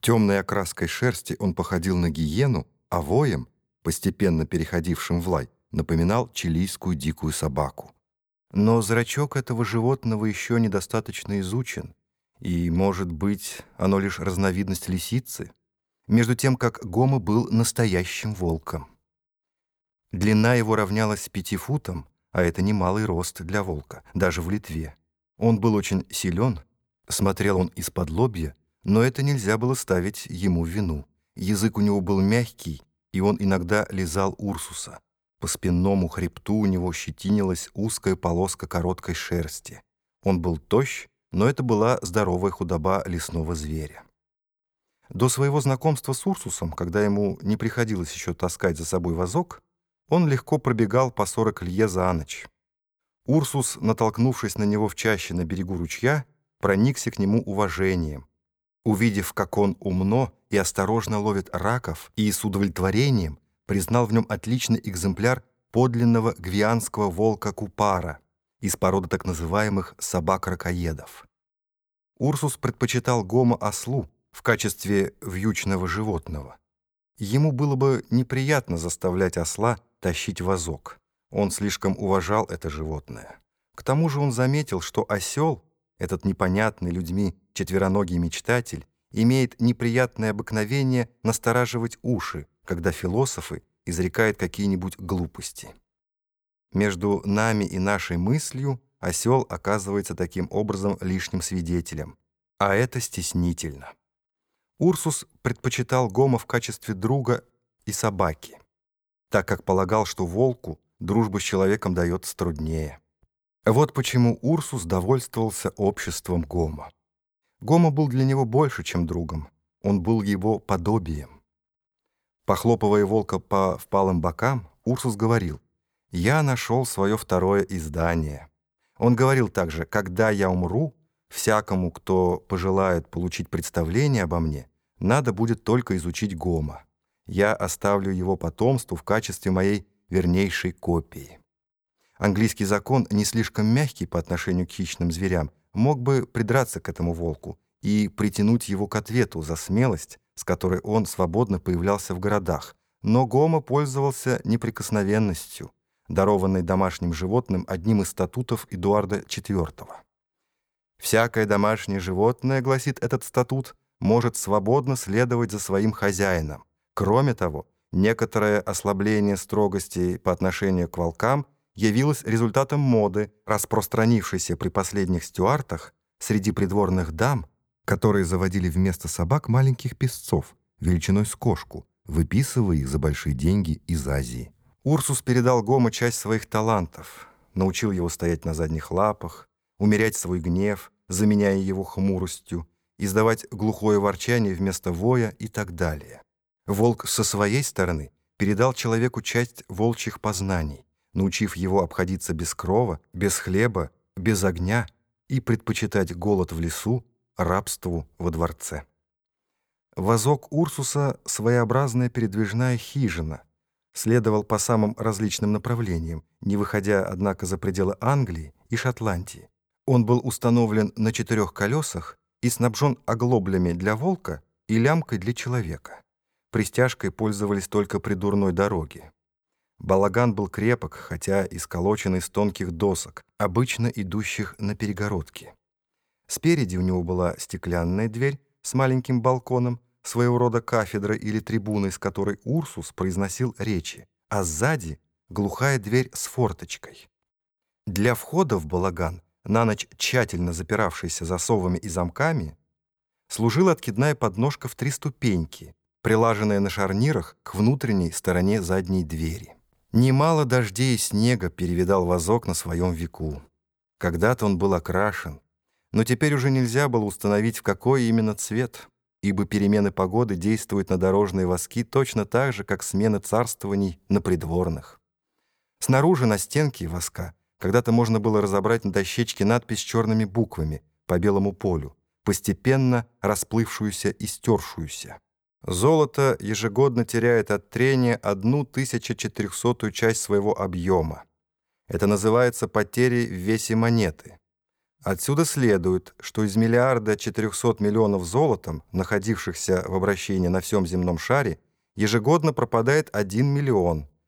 Темной окраской шерсти он походил на гиену, а воем, постепенно переходившим в лай, напоминал чилийскую дикую собаку. Но зрачок этого животного еще недостаточно изучен, и, может быть, оно лишь разновидность лисицы, между тем как Гома был настоящим волком. Длина его равнялась пяти футам, а это немалый рост для волка, даже в Литве. Он был очень силен, смотрел он из-под лобья, но это нельзя было ставить ему вину. Язык у него был мягкий, и он иногда лизал Урсуса. По спинному хребту у него щетинилась узкая полоска короткой шерсти. Он был тощ, но это была здоровая худоба лесного зверя. До своего знакомства с Урсусом, когда ему не приходилось еще таскать за собой вазок, он легко пробегал по 40 лье за ночь. Урсус, натолкнувшись на него в чаще на берегу ручья, проникся к нему уважением, Увидев, как он умно и осторожно ловит раков, и с удовлетворением признал в нем отличный экземпляр подлинного гвианского волка Купара из породы так называемых собак-ракоедов. Урсус предпочитал гомо ослу в качестве вьючного животного. Ему было бы неприятно заставлять осла тащить вазок. Он слишком уважал это животное. К тому же он заметил, что осел — этот непонятный людьми четвероногий мечтатель имеет неприятное обыкновение настораживать уши, когда философы изрекают какие-нибудь глупости. Между нами и нашей мыслью осел оказывается таким образом лишним свидетелем, а это стеснительно. Урсус предпочитал Гома в качестве друга и собаки, так как полагал, что волку дружба с человеком дается труднее. Вот почему Урсус довольствовался обществом Гома. Гома был для него больше, чем другом. Он был его подобием. Похлопывая волка по впалым бокам, Урсус говорил, «Я нашел свое второе издание». Он говорил также, «Когда я умру, всякому, кто пожелает получить представление обо мне, надо будет только изучить Гома. Я оставлю его потомству в качестве моей вернейшей копии». Английский закон, не слишком мягкий по отношению к хищным зверям, мог бы придраться к этому волку и притянуть его к ответу за смелость, с которой он свободно появлялся в городах. Но Гома пользовался неприкосновенностью, дарованной домашним животным одним из статутов Эдуарда IV. «Всякое домашнее животное, — гласит этот статут, — может свободно следовать за своим хозяином. Кроме того, некоторое ослабление строгости по отношению к волкам — явилось результатом моды, распространившейся при последних стюартах среди придворных дам, которые заводили вместо собак маленьких песцов, величиной с кошку, выписывая их за большие деньги из Азии. Урсус передал Гома часть своих талантов, научил его стоять на задних лапах, умерять свой гнев, заменяя его хмуростью, издавать глухое ворчание вместо воя и так далее. Волк со своей стороны передал человеку часть волчьих познаний, научив его обходиться без крова, без хлеба, без огня и предпочитать голод в лесу рабству во дворце. Возок Урсуса — своеобразная передвижная хижина, следовал по самым различным направлениям, не выходя, однако, за пределы Англии и Шотландии. Он был установлен на четырех колесах и снабжен оглоблями для волка и лямкой для человека. Пристяжкой пользовались только при дурной дороге. Балаган был крепок, хотя и сколочен из тонких досок, обычно идущих на перегородке. Спереди у него была стеклянная дверь с маленьким балконом, своего рода кафедра или трибуна, из которой Урсус произносил речи, а сзади — глухая дверь с форточкой. Для входа в балаган, на ночь тщательно запиравшийся засовами и замками, служила откидная подножка в три ступеньки, прилаженная на шарнирах к внутренней стороне задней двери. Немало дождей и снега перевидал вазок на своем веку. Когда-то он был окрашен, но теперь уже нельзя было установить, в какой именно цвет, ибо перемены погоды действуют на дорожные воски точно так же, как смены царствований на придворных. Снаружи на стенке воска когда-то можно было разобрать на дощечке надпись черными буквами по белому полю, постепенно расплывшуюся и стершуюся. Золото ежегодно теряет от трения одну тысячу четырехсотую часть своего объема. Это называется потерей в весе монеты. Отсюда следует, что из миллиарда 400 миллионов золотом, находившихся в обращении на всем земном шаре, ежегодно пропадает 1 миллион –